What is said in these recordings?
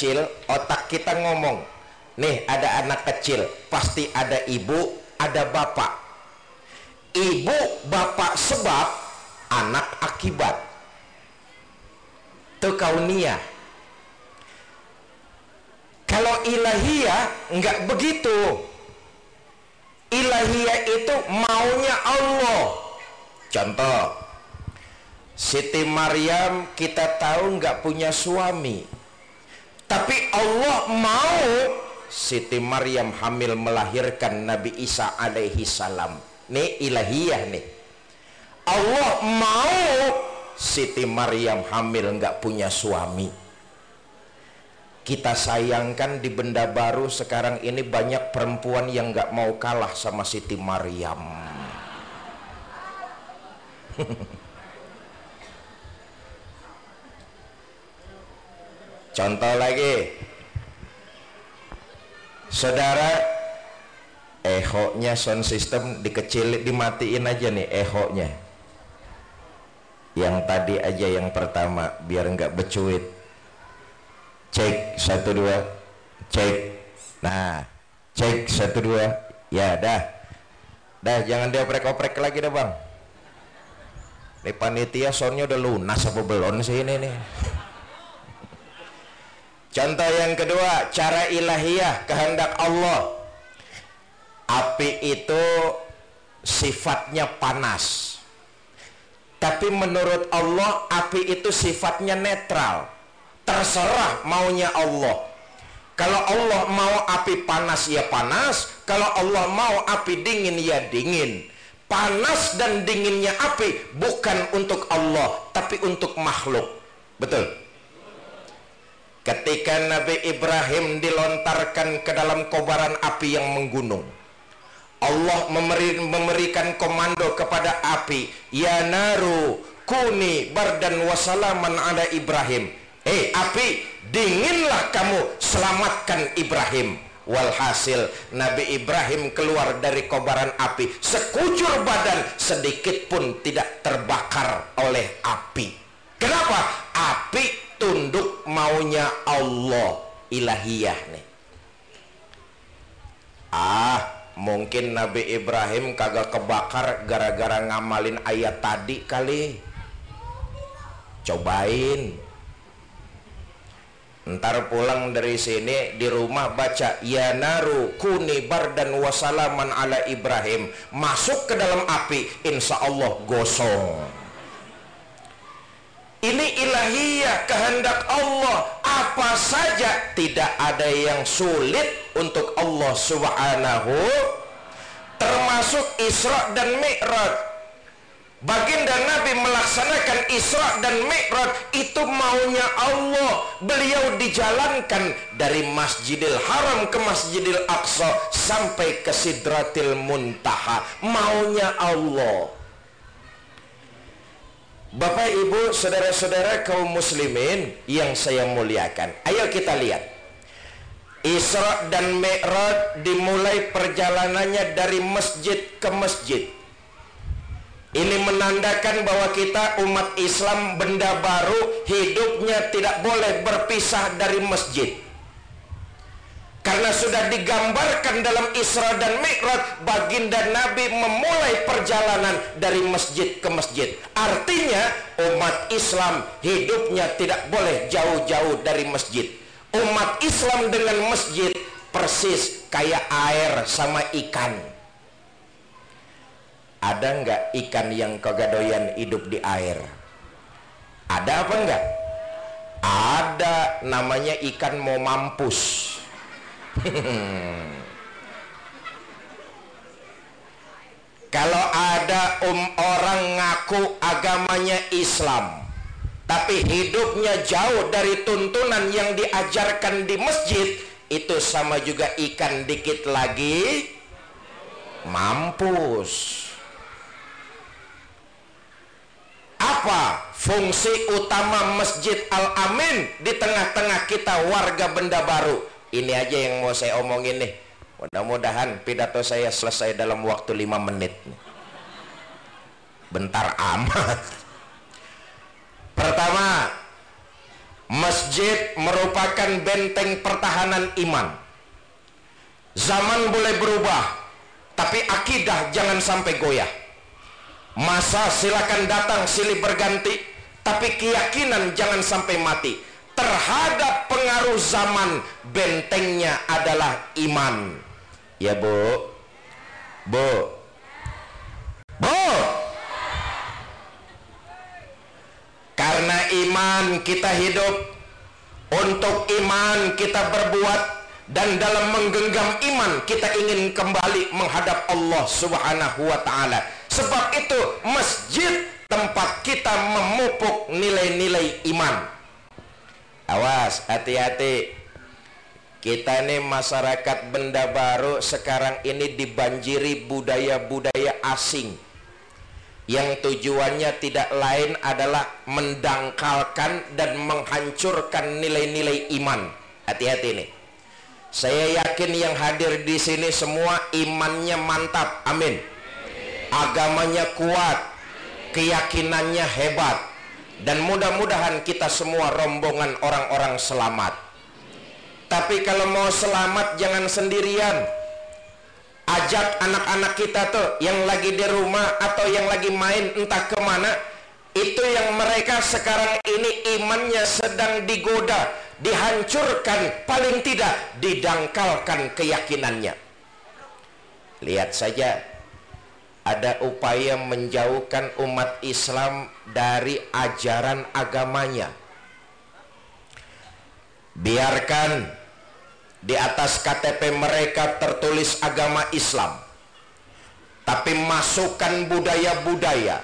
kecil otak kita ngomong nih ada anak kecil pasti ada ibu ada bapak. Ibu bapak sebab anak akibat. Itu kalau ilahiyah enggak begitu. Ilahiyah itu maunya Allah. Contoh Siti Maryam kita tahu enggak punya suami tapi Allah mau Siti Maryam hamil melahirkan Nabi Isa alaihi salam. Ini ilahiyah nih. Allah mau Siti Maryam hamil enggak punya suami. Kita sayangkan di benda baru sekarang ini banyak perempuan yang nggak mau kalah sama Siti Maryam contoh lagi. Saudara ehoknya sound system dikecil dimatiin aja nih ehoknya. Yang tadi aja yang pertama biar nggak becuit. Cek satu dua cek. Nah cek satu dua ya dah. Dah jangan dioprek-oprek lagi dah bang. Ini panitia soundnya udah lunas apa belum sih ini nih contoh yang kedua cara ilahiyah kehendak Allah. Api itu sifatnya panas. Tapi menurut Allah api itu sifatnya netral. Terserah maunya Allah. Kalau Allah mau api panas ya panas. Kalau Allah mau api dingin ya dingin. Panas dan dinginnya api bukan untuk Allah tapi untuk makhluk. Betul ketika Nabi Ibrahim dilontarkan ke dalam kobaran api yang menggunung Allah memberi, memberikan komando kepada api ya naru kuni bardan wasalaman ada Ibrahim. Hei api dinginlah kamu selamatkan Ibrahim. Walhasil Nabi Ibrahim keluar dari kobaran api sekujur badan sedikit pun tidak terbakar oleh api. Kenapa? api tunduk maunya Allah ilahiyah nih. Ah mungkin Nabi Ibrahim kagak kebakar gara-gara ngamalin ayat tadi kali. Cobain. Ntar pulang dari sini di rumah baca ya naru kuni bardan wasalaman ala Ibrahim. Masuk ke dalam api insya Allah gosong ini ilahiyah kehendak Allah apa saja tidak ada yang sulit untuk Allah subhanahu termasuk Isra dan Mi'raj Baginda Nabi melaksanakan Isra dan Mi'raj itu maunya Allah. Beliau dijalankan dari Masjidil Haram ke Masjidil Aqsa sampai ke Sidratil Muntaha. Maunya Allah. Bapak Ibu, saudara-saudara kaum muslimin yang saya muliakan. Ayo kita lihat. Isra dan Mi'raj dimulai perjalanannya dari masjid ke masjid ini menandakan bahwa kita umat Islam benda baru hidupnya tidak boleh berpisah dari masjid. Sudah digambarkan dalam Isra dan Mi'raj baginda Nabi memulai perjalanan dari masjid ke masjid. Artinya umat Islam hidupnya tidak boleh jauh-jauh dari masjid. Umat Islam dengan masjid persis kayak air sama ikan ada nggak ikan yang kegadoyan hidup di air ada apa enggak ada namanya ikan mau mampus kalau ada um orang ngaku agamanya Islam tapi hidupnya jauh dari tuntunan yang diajarkan di masjid itu sama juga ikan dikit lagi mampus. Apa fungsi utama Masjid Al-Amin di tengah-tengah kita warga benda baru ini aja yang mau saya omongin nih. Mudah-mudahan pidato saya selesai dalam waktu 5 menit. Bentar amat. Pertama masjid merupakan benteng pertahanan iman. Zaman boleh berubah tapi akidah jangan sampai goyah. Masa silakan datang silih berganti tapi keyakinan jangan sampai mati terhadap pengaruh zaman bentengnya adalah iman. Ya bu. Bu. Bu. Karena iman kita hidup untuk iman kita berbuat dan dalam menggenggam iman kita ingin kembali menghadap Allah subhanahu wa ta'ala. Sebab itu masjid tempat kita memupuk nilai-nilai iman awas hati-hati kita ini masyarakat benda baru sekarang ini dibanjiri budaya-budaya asing yang tujuannya tidak lain adalah mendangkalkan dan menghancurkan nilai-nilai iman. Hati-hati nih. Saya yakin yang hadir di sini semua imannya mantap. Amin. Agamanya kuat, keyakinannya hebat. Dan mudah-mudahan kita semua rombongan orang-orang selamat. Tapi kalau mau selamat jangan sendirian ajak anak-anak kita tuh yang lagi di rumah atau yang lagi main entah ke mana itu yang mereka sekarang ini imannya sedang digoda dihancurkan paling tidak didangkalkan keyakinannya lihat saja ada upaya menjauhkan umat Islam dari ajaran agamanya. Biarkan di atas KTP mereka tertulis agama Islam. Tapi masukkan budaya-budaya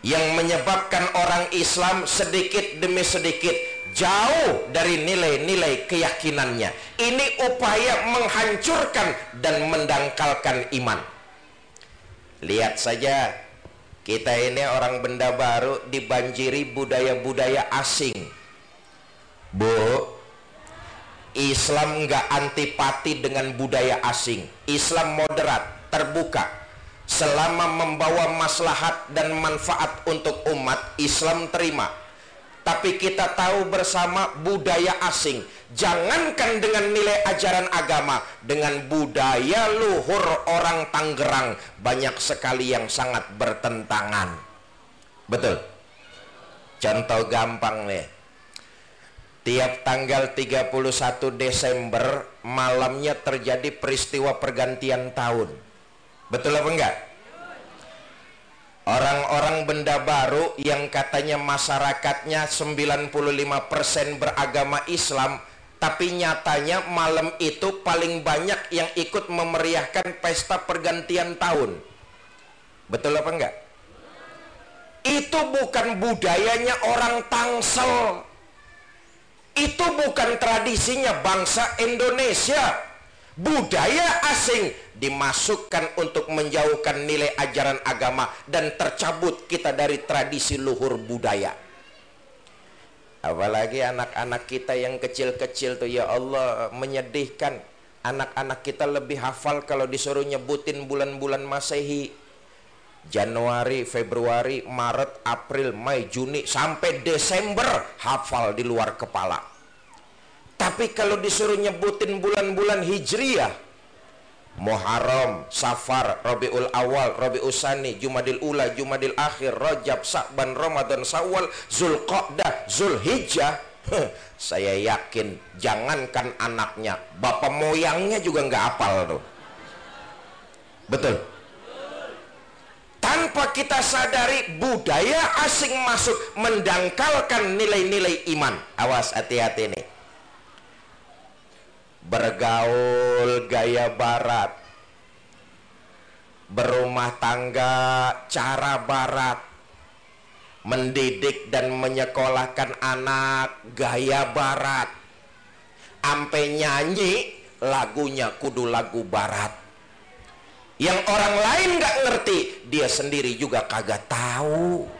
yang menyebabkan orang Islam sedikit demi sedikit jauh dari nilai-nilai keyakinannya. Ini upaya menghancurkan dan mendangkalkan iman lihat saja kita ini orang benda baru dibanjiri budaya-budaya asing. Bu Islam nggak antipati dengan budaya asing. Islam moderat terbuka. Selama membawa maslahat dan manfaat untuk umat Islam terima tapi kita tahu bersama budaya asing jangankan dengan nilai ajaran agama dengan budaya luhur orang Tangerang banyak sekali yang sangat bertentangan betul contoh gampang nih Tiap tanggal 31 Desember malamnya terjadi peristiwa pergantian tahun. Betul apa enggak? Orang-orang benda baru yang katanya masyarakatnya 95% beragama Islam tapi nyatanya malam itu paling banyak yang ikut memeriahkan pesta pergantian tahun. Betul apa enggak? Itu bukan budayanya orang Tangsel itu bukan tradisinya bangsa Indonesia budaya asing dimasukkan untuk menjauhkan nilai ajaran agama dan tercabut kita dari tradisi luhur budaya. Apalagi anak-anak kita yang kecil-kecil tuh ya Allah menyedihkan. Anak-anak kita lebih hafal kalau disuruh nyebutin bulan-bulan masehi. Januari, Februari, Maret, April, Mei, Juni sampai Desember hafal di luar kepala. Tapi kalau disuruh nyebutin bulan-bulan Hijriyah Muharram, Safar, Rabiul Awal, Rabiul Sani, Jumadil Ula, Jumadil Akhir, Rajab, Sa'ban, Ramadan, Sawal, Zulqa'dah, Zulhijjah saya yakin jangankan anaknya bapak moyangnya juga nggak apal tuh. Betul? Tanpa kita sadari budaya asing masuk mendangkalkan nilai-nilai iman. Awas hati-hati nih bergaul gaya barat. Berumah tangga cara barat. Mendidik dan menyekolahkan anak gaya barat. Ampe nyanyi lagunya kudu lagu barat. Yang orang lain gak ngerti dia sendiri juga kagak tahu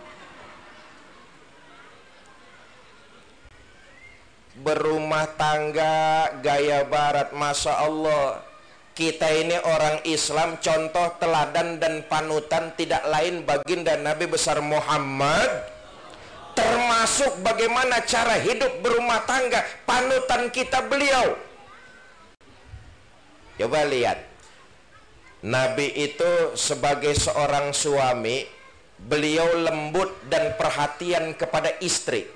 berumah tangga gaya barat Masya Allah. Kita ini orang Islam contoh teladan dan panutan tidak lain baginda Nabi besar Muhammad. Termasuk bagaimana cara hidup berumah tangga panutan kita beliau. Coba lihat. Nabi itu sebagai seorang suami beliau lembut dan perhatian kepada istri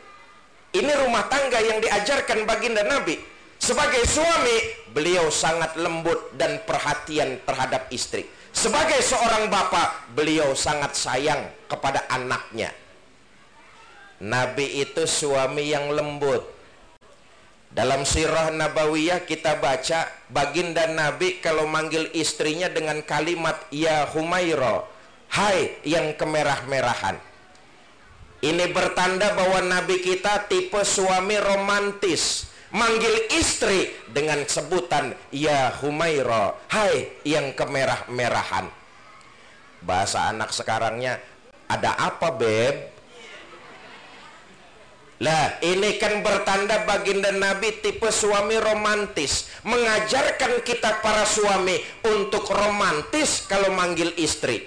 ini rumah tangga yang diajarkan baginda Nabi. Sebagai suami beliau sangat lembut dan perhatian terhadap istri. Sebagai seorang bapak beliau sangat sayang kepada anaknya. Nabi itu suami yang lembut. Dalam sirah nabawiyah kita baca baginda Nabi kalau manggil istrinya dengan kalimat Ya Humaira Hai yang kemerah-merahan Ini bertanda bahwa Nabi kita tipe suami romantis Manggil istri dengan sebutan Ya Humaira Hai yang kemerah-merahan Bahasa anak sekarangnya Ada apa beb? Lah, ini kan bertanda baginda Nabi tipe suami romantis. Mengajarkan kita para suami untuk romantis kalau manggil istri.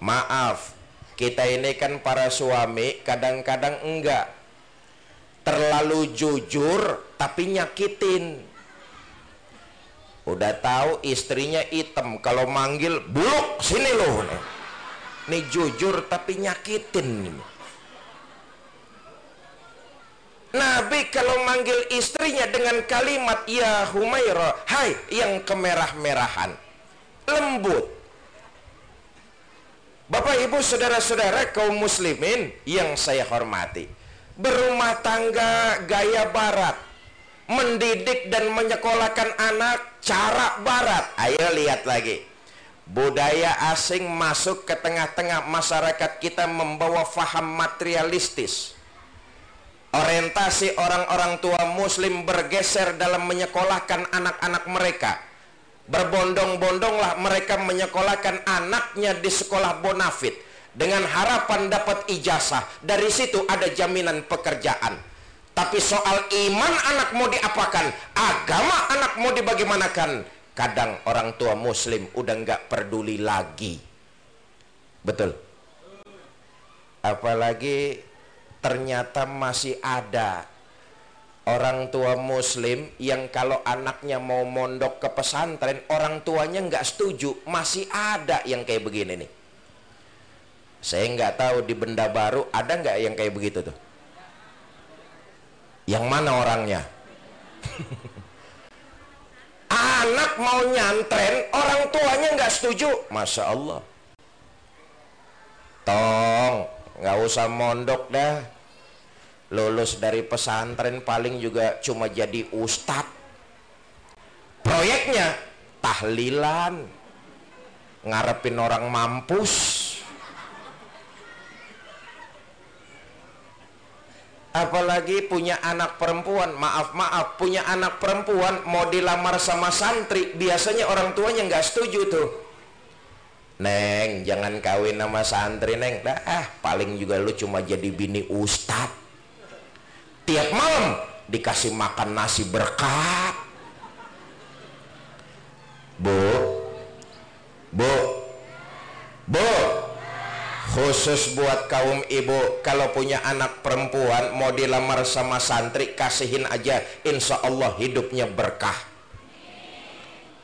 Maaf, kita ini kan para suami kadang-kadang enggak. Terlalu jujur tapi nyakitin. Udah tahu istrinya hitam kalau manggil buluk sini loh. Nih jujur tapi nyakitin. Nabi kalau manggil istrinya dengan kalimat Ya Humaira Hai yang kemerah-merahan Lembut Bapak ibu saudara-saudara kaum muslimin Yang saya hormati. Berumah tangga gaya barat Mendidik dan menyekolahkan anak cara barat. Ayo lihat lagi. Budaya asing masuk ke tengah-tengah masyarakat kita membawa faham materialistis. Orientasi orang-orang tua muslim bergeser dalam menyekolahkan anak-anak mereka berbondong-bondonglah mereka menyekolahkan anaknya di sekolah bonafit. Dengan harapan dapat ijazah dari situ ada jaminan pekerjaan. Tapi soal iman anak mau diapakan agama anak mau dibagaimanakan kadang orang tua muslim udah nggak peduli lagi. Betul? Apalagi ternyata masih ada orang tua muslim yang kalau anaknya mau mondok ke pesantren orang tuanya nggak setuju. Masih ada yang kayak begini nih. Saya nggak tahu di benda baru ada nggak yang kayak begitu tuh? Yang mana orangnya? Anak mau nyantren orang tuanya nggak setuju. Masya Allah. Tong nggak usah mondok dah lulus dari pesantren paling juga cuma jadi ustad proyeknya tahlilan ngarepin orang mampus apalagi punya anak perempuan maaf maaf punya anak perempuan mau dilamar sama santri biasanya orang tuanya nggak setuju tuh Neng, jangan kawin sama santri, Neng. Dah, ah, paling juga lu cuma jadi bini ustad. Tiap malam dikasih makan nasi berkat. Bu, bu, bu, khusus buat kaum ibu, kalau punya anak perempuan mau dilamar sama santri, kasihin aja, insya Allah hidupnya berkah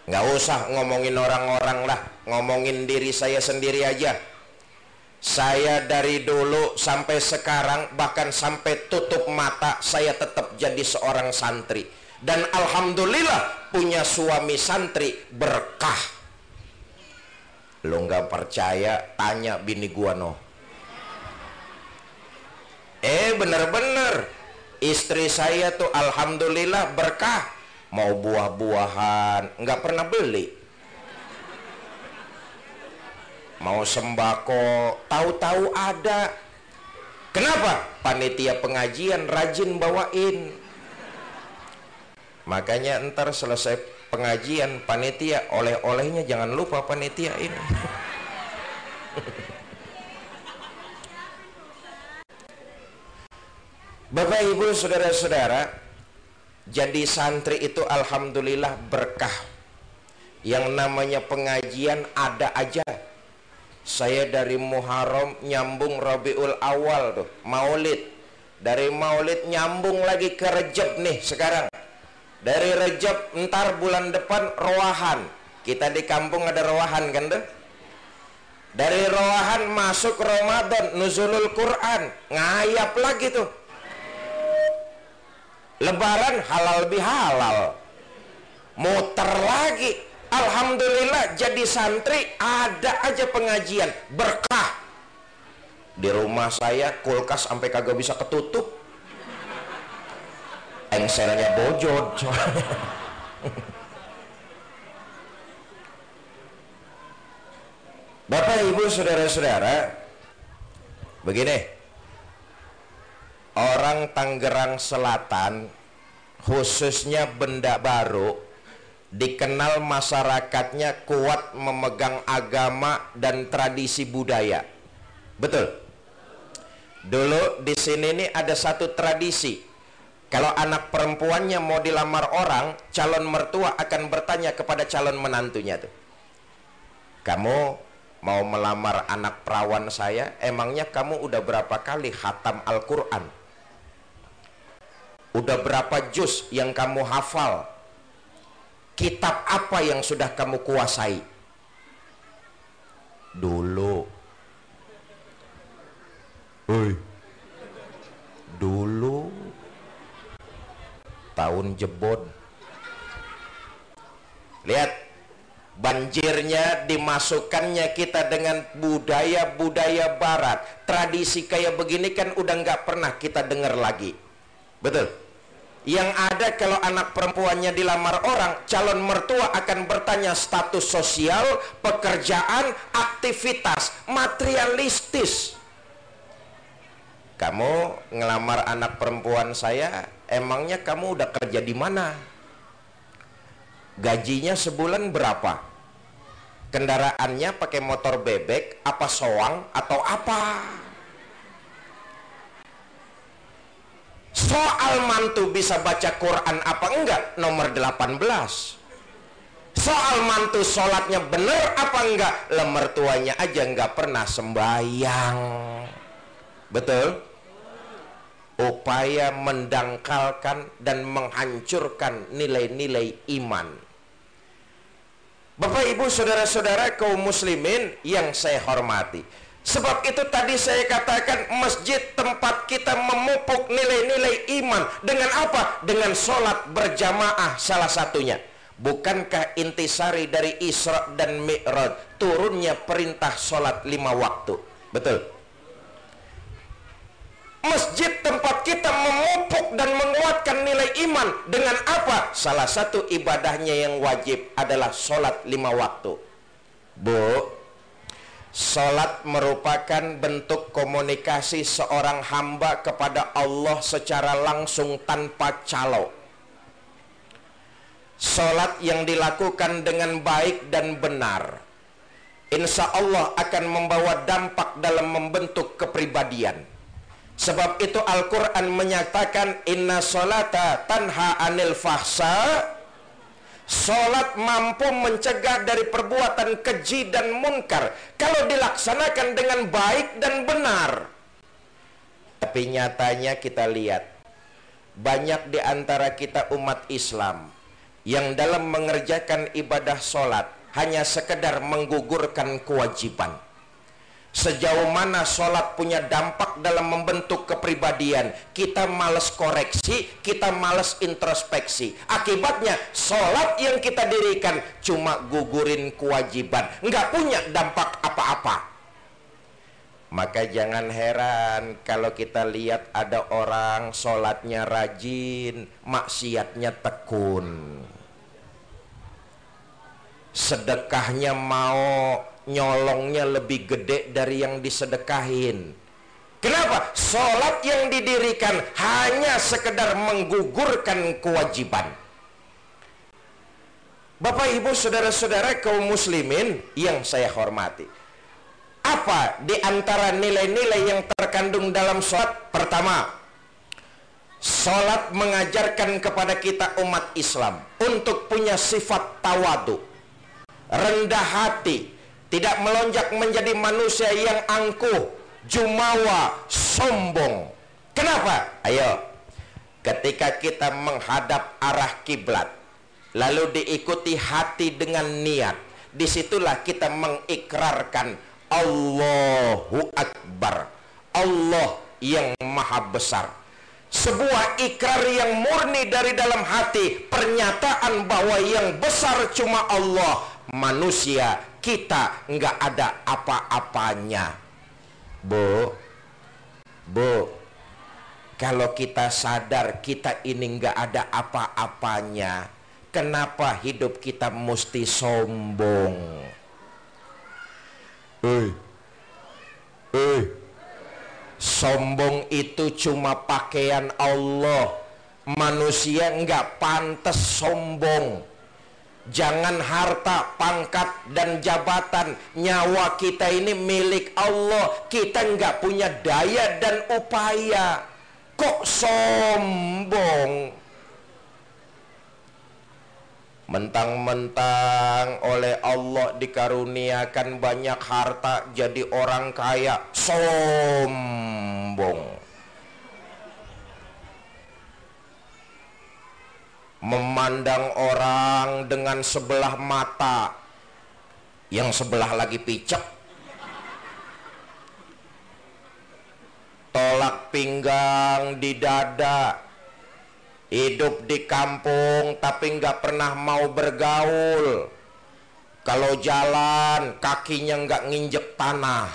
nggak usah ngomongin orang-orang lah ngomongin diri saya sendiri aja saya dari dulu sampai sekarang bahkan sampai tutup mata saya tetap jadi seorang santri. Dan alhamdulillah punya suami santri berkah. Lo nggak percaya? Tanya bini gua no. Eh bener-bener istri saya tuh alhamdulillah berkah. Mau buah-buahan nggak pernah beli mau sembako tahu-tahu ada. Kenapa? Panitia pengajian rajin bawain. Makanya ntar selesai pengajian panitia oleh-olehnya jangan lupa panitia ini. Bapak Ibu Saudara-saudara jadi santri itu alhamdulillah berkah. Yang namanya pengajian ada aja saya dari Muharram nyambung Rabiul Awal tuh Maulid. Dari Maulid nyambung lagi ke Rejab nih sekarang. Dari Rejab ntar bulan depan Roahan. Kita di kampung ada Roahan kan tuh? Dari Roahan masuk Ramadan Nuzulul Quran. Ngayap lagi tuh. Lebaran halal bihalal. Muter lagi Alhamdulillah jadi santri ada aja pengajian berkah. Di rumah saya kulkas sampai kagak bisa ketutup. Engselnya bojot Bapak ibu saudara-saudara begini. Orang Tangerang Selatan khususnya benda baru dikenal masyarakatnya kuat memegang agama dan tradisi budaya. Betul. Dulu di sini nih ada satu tradisi. Kalau anak perempuannya mau dilamar orang, calon mertua akan bertanya kepada calon menantunya tuh. Kamu mau melamar anak perawan saya, emangnya kamu udah berapa kali hatam Al-Qur'an? Udah berapa juz yang kamu hafal? Kitab apa yang sudah kamu kuasai? Dulu. Oi. dulu. Tahun jebon. Lihat banjirnya dimasukkannya kita dengan budaya-budaya barat. Tradisi kayak begini kan udah nggak pernah kita dengar lagi. Betul yang ada kalau anak perempuannya dilamar orang, calon mertua akan bertanya status sosial, pekerjaan, aktivitas, materialistis. Kamu ngelamar anak perempuan saya, emangnya kamu udah kerja di mana? Gajinya sebulan berapa? Kendaraannya pakai motor bebek, apa soang atau apa? Soal mantu bisa baca Quran apa enggak? Nomor 18 soal mantu sholatnya benar apa enggak? Lemar tuanya aja enggak pernah sembahyang. Betul? Upaya mendangkalkan dan menghancurkan nilai-nilai iman. Bapak ibu saudara-saudara kaum muslimin yang saya hormati Sebab itu tadi saya katakan masjid tempat kita memupuk nilai-nilai iman dengan apa? Dengan sholat berjamaah salah satunya. Bukankah intisari dari Isra dan Mi'raj turunnya perintah sholat lima waktu? Betul. Masjid tempat kita memupuk dan menguatkan nilai iman dengan apa? Salah satu ibadahnya yang wajib adalah sholat lima waktu. Bu, Salat merupakan bentuk komunikasi seorang hamba kepada Allah secara langsung tanpa calo. Salat yang dilakukan dengan baik dan benar Insya Allah akan membawa dampak dalam membentuk kepribadian Sebab itu Al-Quran menyatakan Inna salata tanha anil fahsa Sholat mampu mencegah dari perbuatan keji dan munkar Kalau dilaksanakan dengan baik dan benar. Tapi nyatanya kita lihat Banyak di antara kita umat Islam Yang dalam mengerjakan ibadah sholat Hanya sekedar menggugurkan kewajiban Sejauh mana sholat punya dampak dalam membentuk kepribadian? Kita males koreksi, kita males introspeksi. Akibatnya sholat yang kita dirikan cuma gugurin kewajiban. Nggak punya dampak apa-apa. Maka jangan heran kalau kita lihat ada orang sholatnya rajin, maksiatnya tekun. Sedekahnya mau nyolongnya lebih gede dari yang disedekahin. Kenapa? sholat yang didirikan hanya sekedar menggugurkan kewajiban. Bapak ibu saudara-saudara kaum muslimin yang saya hormati. Apa di antara nilai-nilai yang terkandung dalam sholat? Pertama sholat mengajarkan kepada kita umat Islam untuk punya sifat tawadu. Rendah hati tidak melonjak menjadi manusia yang angkuh jumawa sombong. Kenapa? Ayo. Ketika kita menghadap arah kiblat lalu diikuti hati dengan niat di situlah kita mengikrarkan Allahu Akbar Allah yang maha besar. Sebuah ikrar yang murni dari dalam hati pernyataan bahwa yang besar cuma Allah manusia kita nggak ada apa-apanya. Bu Bu kalau kita sadar kita ini nggak ada apa-apanya kenapa hidup kita mesti sombong? Hei Hei Sombong itu cuma pakaian Allah. Manusia nggak pantas sombong Jangan harta, pangkat, dan jabatan. Nyawa kita ini milik Allah. Kita nggak punya daya dan upaya. Kok sombong? Mentang-mentang oleh Allah dikaruniakan banyak harta Jadi orang kaya. Sombong memandang orang dengan sebelah mata. Yang sebelah lagi picek. Tolak pinggang di dada. Hidup di kampung tapi nggak pernah mau bergaul. Kalau jalan kakinya nggak nginjek tanah.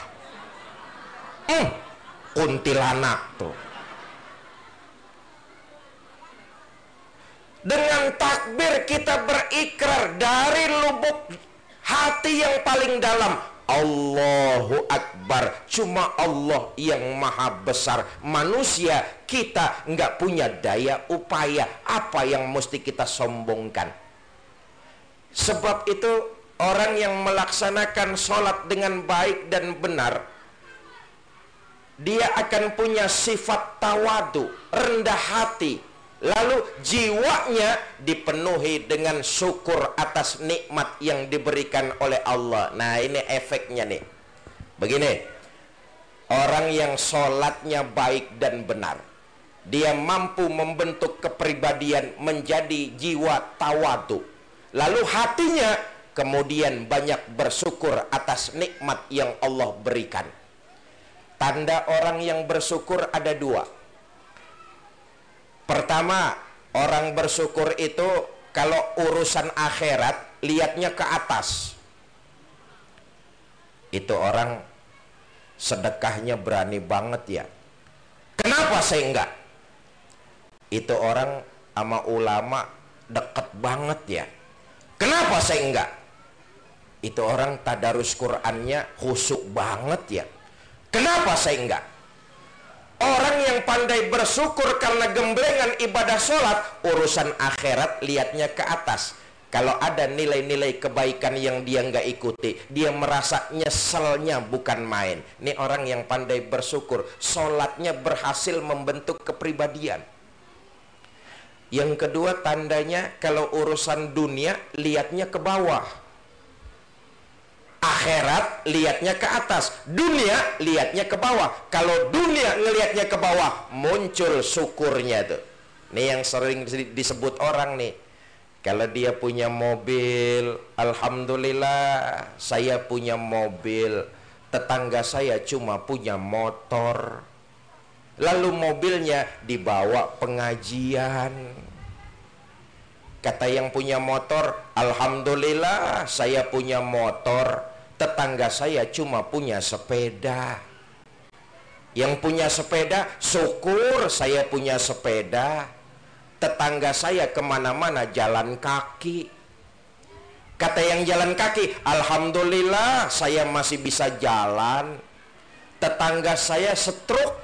Hmm, kuntilanak tuh Dengan takbir kita berikrar dari lubuk hati yang paling dalam. Allahu Akbar. Cuma Allah yang maha besar. Manusia kita nggak punya daya upaya. Apa yang mesti kita sombongkan? Sebab itu orang yang melaksanakan sholat dengan baik dan benar dia akan punya sifat tawadu, rendah hati, Lalu jiwanya dipenuhi dengan syukur atas nikmat yang diberikan oleh Allah. Nah ini efeknya nih. Begini, orang yang sholatnya baik dan benar. Dia mampu membentuk kepribadian menjadi jiwa tawadu. Lalu hatinya kemudian banyak bersyukur atas nikmat yang Allah berikan. Tanda orang yang bersyukur ada dua Pertama, orang bersyukur itu kalau urusan akhirat lihatnya ke atas. Itu orang sedekahnya berani banget ya. Kenapa saya enggak? Itu orang sama ulama deket banget ya. Kenapa saya enggak? Itu orang tadarus Qur'annya khusuk banget ya. Kenapa saya enggak? Orang yang pandai bersyukur karena gemblengan ibadah sholat, urusan akhirat lihatnya ke atas. Kalau ada nilai-nilai kebaikan yang dia nggak ikuti, dia merasa nyeselnya bukan main. Ini orang yang pandai bersyukur, sholatnya berhasil membentuk kepribadian. Yang kedua tandanya kalau urusan dunia lihatnya ke bawah akhirat lihatnya ke atas dunia lihatnya ke bawah. Kalau dunia ngelihatnya ke bawah muncul syukurnya tuh. Ini yang sering disebut orang nih. Kalau dia punya mobil Alhamdulillah saya punya mobil. Tetangga saya cuma punya motor. Lalu mobilnya dibawa pengajian. Kata yang punya motor Alhamdulillah saya punya motor tetangga saya cuma punya sepeda. Yang punya sepeda syukur saya punya sepeda. Tetangga saya ke mana-mana jalan kaki. Kata yang jalan kaki Alhamdulillah saya masih bisa jalan. Tetangga saya setruk.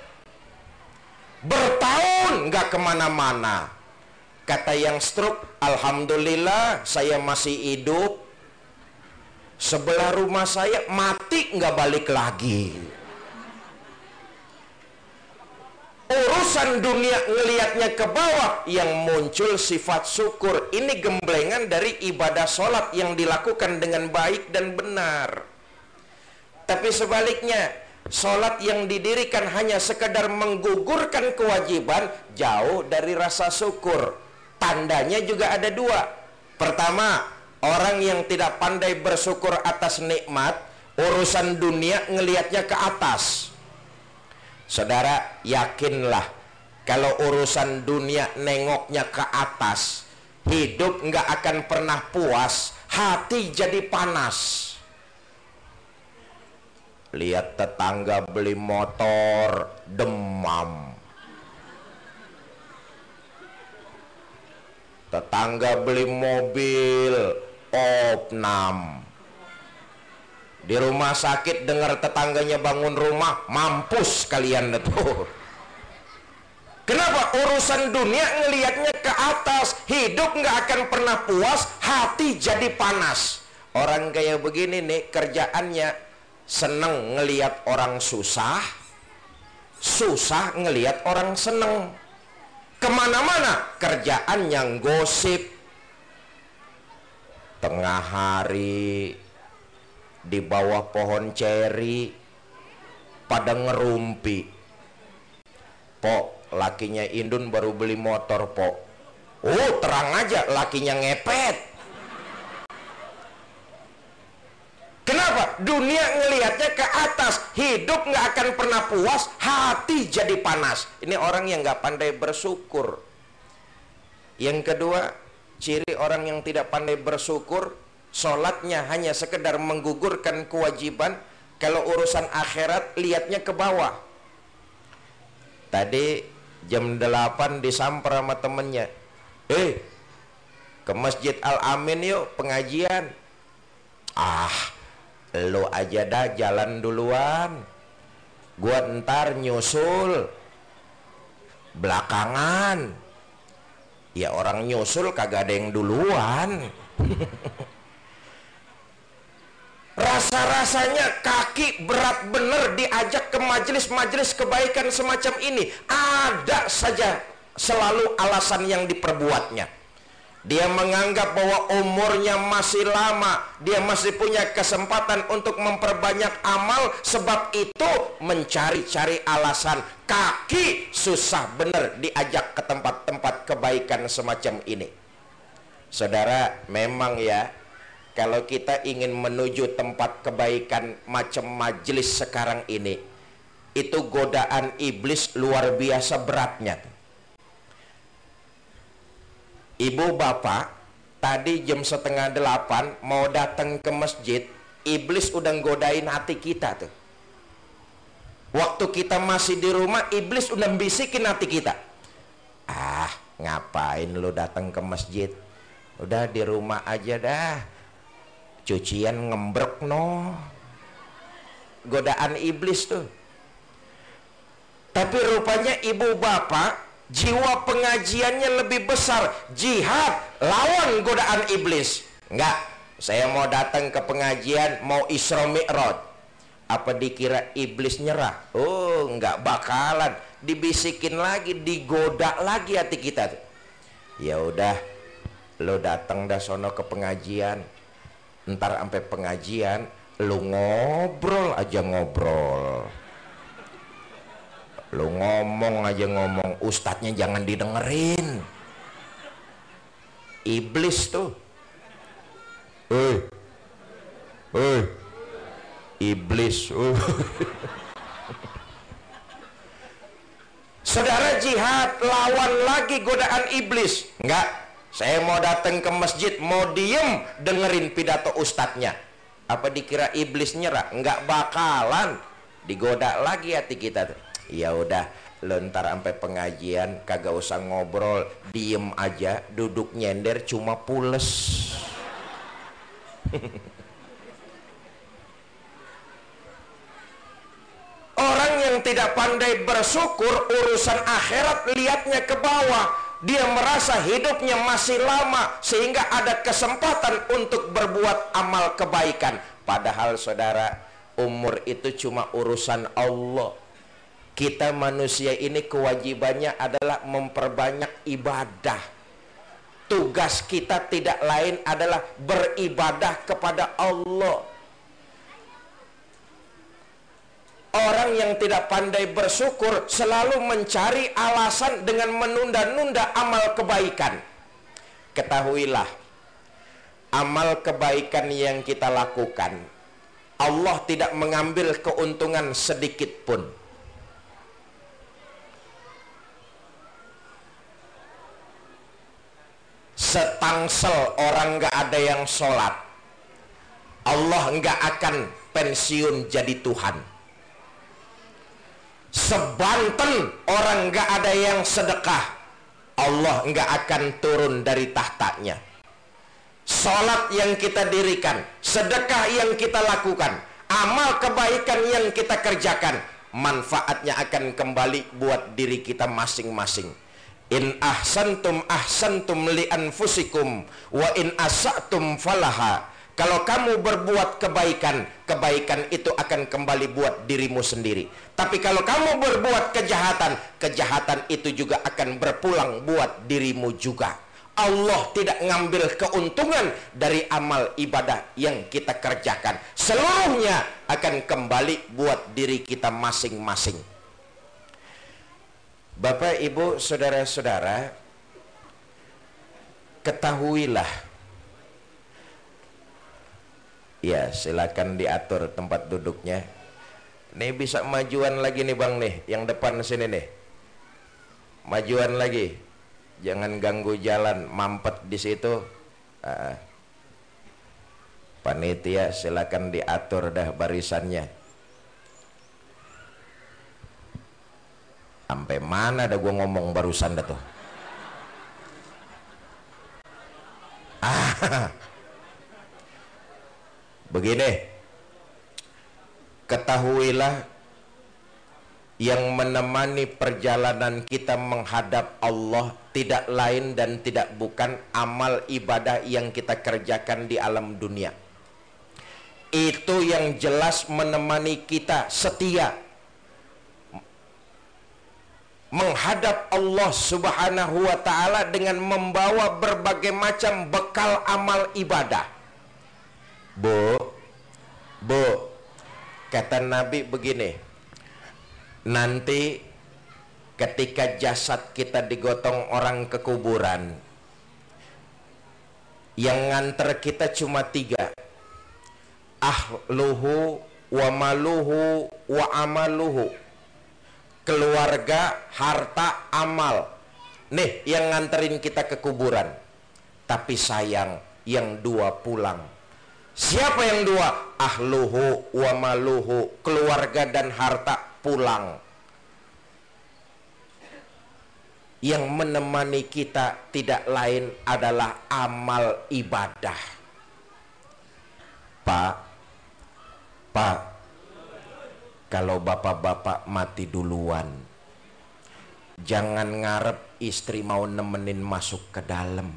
Bertahun nggak ke mana-mana. Kata yang stroke Alhamdulillah saya masih hidup sebelah rumah saya mati nggak balik lagi urusan dunia ngelihatnya ke bawah yang muncul sifat syukur ini gemblengan dari ibadah sholat yang dilakukan dengan baik dan benar tapi sebaliknya Sholat yang didirikan hanya sekedar menggugurkan kewajiban jauh dari rasa syukur. Tandanya juga ada dua. Pertama, orang yang tidak pandai bersyukur atas nikmat, urusan dunia ngelihatnya ke atas. Saudara, yakinlah kalau urusan dunia nengoknya ke atas, hidup nggak akan pernah puas, hati jadi panas lihat tetangga beli motor demam tetangga beli mobil opnam. Di rumah sakit dengar tetangganya bangun rumah mampus kalian itu kenapa urusan dunia ngelihatnya ke atas hidup nggak akan pernah puas hati jadi panas. Orang kayak begini nih kerjaannya seneng ngeliat orang susah susah ngeliat orang seneng ke mana-mana. Kerjaan yang gosip. Tengah hari. Di bawah pohon ceri. Pada ngerumpi. Po lakinya Indun baru beli motor po oh terang aja. Lakinya ngepet Kenapa? Dunia ngelihatnya ke atas, hidup nggak akan pernah puas, hati jadi panas. Ini orang yang nggak pandai bersyukur. Yang kedua, ciri orang yang tidak pandai bersyukur, sholatnya hanya sekedar menggugurkan kewajiban. Kalau urusan akhirat, lihatnya ke bawah. Tadi jam 8 disamper sama temennya. Eh, ke Masjid Al-Amin yuk pengajian. Ah, lo aja dah jalan duluan. Gua ntar nyusul belakangan. Ya orang nyusul kagak ada yang duluan. Rasa-rasanya kaki berat bener diajak ke majelis-majelis kebaikan semacam ini. Ada saja selalu alasan yang diperbuatnya dia menganggap bahwa umurnya masih lama. Dia masih punya kesempatan untuk memperbanyak amal. Sebab itu mencari-cari alasan. Kaki susah benar diajak ke tempat-tempat kebaikan semacam ini. Saudara memang ya kalau kita ingin menuju tempat kebaikan macam majelis sekarang ini itu godaan iblis luar biasa beratnya ibu bapak tadi jam setengah delapan mau datang ke masjid iblis udah godain hati kita tuh. Waktu kita masih di rumah iblis udah bisikin hati kita. Ah ngapain lu datang ke masjid? Udah di rumah aja dah. Cucian ngembrek no. Godaan iblis tuh. Tapi rupanya ibu bapak jiwa pengajiannya lebih besar. Jihad lawan godaan iblis. Enggak saya mau datang ke pengajian mau Isra Mi'raj. Apa dikira iblis nyerah? Oh enggak bakalan. Dibisikin lagi digoda lagi hati kita tuh. Ya udah lo datang dah sono ke pengajian. Ntar sampai pengajian lo ngobrol aja ngobrol lu ngomong aja ngomong ustadznya jangan didengerin. Iblis tuh. Hei. Hei. Iblis. Uh. saudara jihad lawan lagi godaan iblis. Enggak. Saya mau datang ke masjid mau diem dengerin pidato ustadznya. Apa dikira iblis nyerah? Enggak bakalan. Digoda lagi hati kita tuh ya udah lentar sampai pengajian kagak usah ngobrol diem aja duduk nyender cuma pules. Orang yang tidak pandai bersyukur urusan akhirat lihatnya ke bawah. Dia merasa hidupnya masih lama sehingga ada kesempatan untuk berbuat amal kebaikan. Padahal saudara umur itu cuma urusan Allah kita manusia ini kewajibannya adalah memperbanyak ibadah. Tugas kita tidak lain adalah beribadah kepada Allah. Orang yang tidak pandai bersyukur selalu mencari alasan dengan menunda-nunda amal kebaikan. Ketahuilah amal kebaikan yang kita lakukan Allah tidak mengambil keuntungan sedikit pun setangsel orang gak ada yang sholat Allah nggak akan pensiun jadi Tuhan. Sebanten orang nggak ada yang sedekah Allah nggak akan turun dari tahtanya. Sholat yang kita dirikan Sedekah yang kita lakukan Amal kebaikan yang kita kerjakan Manfaatnya akan kembali buat diri kita masing-masing In ahsantum ahsantum li anfusikum Wa in asatum falaha kalau kamu berbuat kebaikan, kebaikan itu akan kembali buat dirimu sendiri. Tapi kalau kamu berbuat kejahatan, kejahatan itu juga akan berpulang buat dirimu juga. Allah tidak ngambil keuntungan dari amal ibadah yang kita kerjakan. Seluruhnya akan kembali buat diri kita masing-masing. Bapak, Ibu, Saudara-saudara, ketahuilah. Ya, silakan diatur tempat duduknya. Nih bisa majuan lagi nih Bang nih, yang depan sini nih. Majuan lagi. Jangan ganggu jalan mampet di situ. Uh, panitia silakan diatur dah barisannya sampai mana ada gua ngomong barusan dah tuh? Ah. Begini. Ketahuilah yang menemani perjalanan kita menghadap Allah tidak lain dan tidak bukan amal ibadah yang kita kerjakan di alam dunia. Itu yang jelas menemani kita setia menghadap Allah Subhanahu wa taala dengan membawa berbagai macam bekal amal ibadah. Bu, Bu, kata Nabi begini, nanti ketika jasad kita digotong orang ke kuburan yang nganter kita cuma tiga ahluhu wa maluhu wa amaluhu keluarga harta amal. Nih yang nganterin kita ke kuburan. Tapi sayang yang dua pulang. Siapa yang dua? Ahluhu wa maluhu keluarga dan harta pulang. Yang menemani kita tidak lain adalah amal ibadah. Pak Pak kalau bapak-bapak mati duluan jangan ngarep istri mau nemenin masuk ke dalam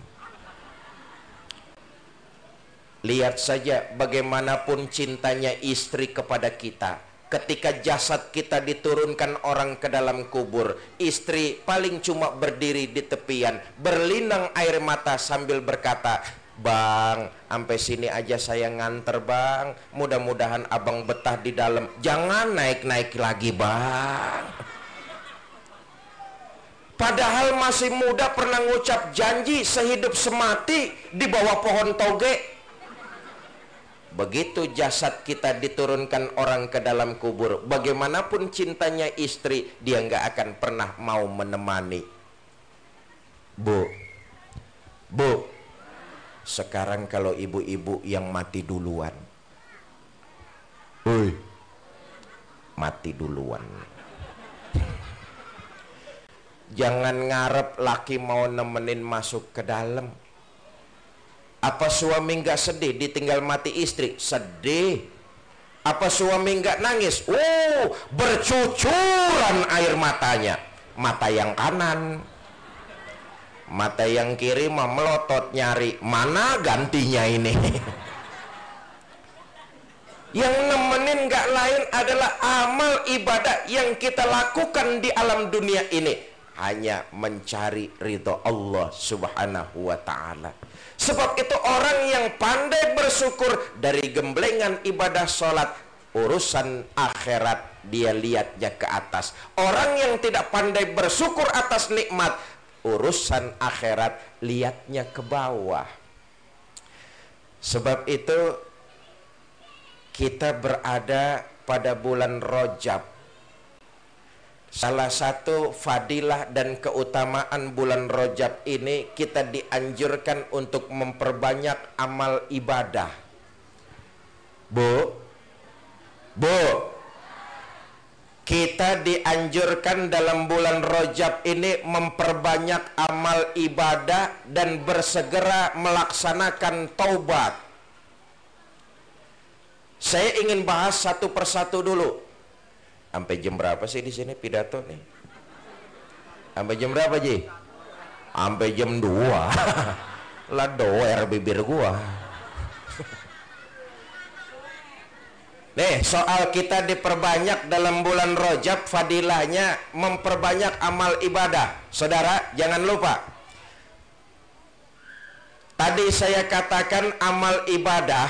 lihat saja bagaimanapun cintanya istri kepada kita. Ketika jasad kita diturunkan orang ke dalam kubur istri paling cuma berdiri di tepian berlinang air mata sambil berkata Bang, sampai sini aja saya nganter bang Mudah-mudahan abang betah di dalam Jangan naik-naik lagi bang. Padahal masih muda pernah ngucap janji sehidup semati Di bawah pohon toge. Begitu jasad kita diturunkan orang ke dalam kubur, bagaimanapun cintanya istri, dia nggak akan pernah mau menemani. Bu, sekarang kalau ibu-ibu yang mati duluan, Ui, mati duluan. Jangan ngarep laki mau nemenin masuk ke dalam apa suami nggak sedih ditinggal mati istri? Sedih. Apa suami nggak nangis? Oh, bercucuran air matanya. Mata yang kanan. Mata yang kiri mah melotot nyari mana gantinya ini. yang nemenin nggak lain adalah amal ibadah yang kita lakukan di alam dunia ini. Hanya mencari ridho Allah subhanahu wa ta'ala. Sebab itu orang yang pandai bersyukur dari gemblengan ibadah sholat urusan akhirat dia lihatnya ke atas. Orang yang tidak pandai bersyukur atas nikmat urusan akhirat lihatnya ke bawah. Sebab itu kita berada pada bulan Rojab Salah satu fadilah dan keutamaan bulan Rojab ini kita dianjurkan untuk memperbanyak amal ibadah. Bu, bu, kita dianjurkan dalam bulan Rojab ini memperbanyak amal ibadah dan bersegera melaksanakan taubat. Saya ingin bahas satu persatu dulu Sampai jam berapa sih di sini pidato nih? Sampai jam berapa, Ji? Sampai jam 2. lah doer bibir gua. Nih, soal kita diperbanyak dalam bulan Rojab fadilahnya memperbanyak amal ibadah. Saudara, jangan lupa. Tadi saya katakan amal ibadah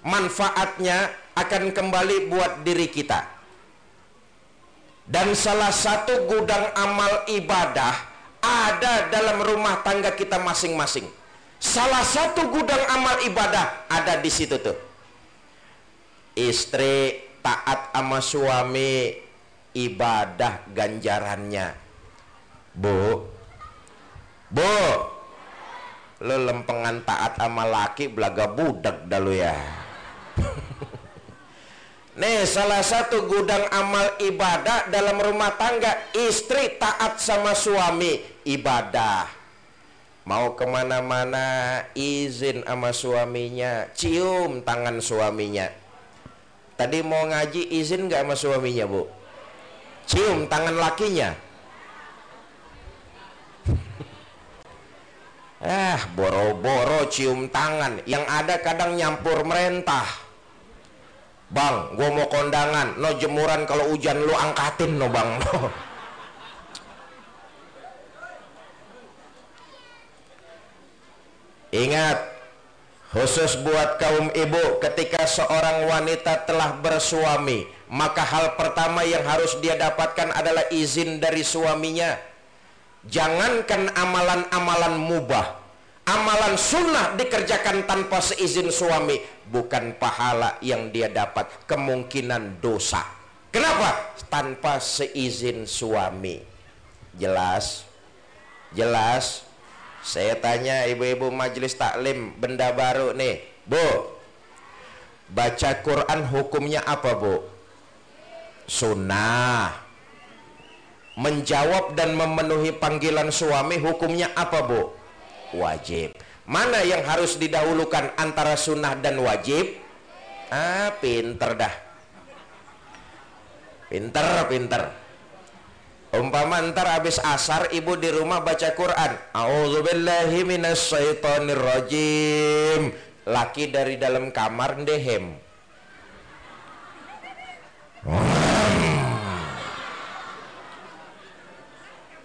manfaatnya akan kembali buat diri kita dan salah satu gudang amal ibadah ada dalam rumah tangga kita masing-masing. Salah satu gudang amal ibadah ada di situ tuh. Istri taat sama suami ibadah ganjarannya. Bu. Bu. Lo lempengan taat sama laki belaga budak dah ya. Nih salah satu gudang amal ibadah dalam rumah tangga Istri taat sama suami Ibadah Mau ke mana-mana izin sama suaminya Cium tangan suaminya Tadi mau ngaji izin gak sama suaminya bu? Cium tangan lakinya Ah boro-boro cium tangan Yang ada kadang nyampur merentah Bang, gue mau kondangan. No jemuran kalau hujan lu angkatin no bang. No. Ingat, khusus buat kaum ibu ketika seorang wanita telah bersuami, maka hal pertama yang harus dia dapatkan adalah izin dari suaminya. Jangankan amalan-amalan mubah, amalan sunnah dikerjakan tanpa seizin suami bukan pahala yang dia dapat kemungkinan dosa. Kenapa? Tanpa seizin suami. Jelas? Jelas saya tanya ibu-ibu majelis taklim benda baru nih. Bu baca Quran hukumnya apa bu? Sunnah. Menjawab dan memenuhi panggilan suami hukumnya apa bu? Wajib. Mana yang harus didahulukan antara sunnah dan wajib? Ah pinter dah. Pinter pinter umpama ntar habis asar ibu di rumah baca Quran A'udzubillahi rajim laki dari dalam kamar ndehem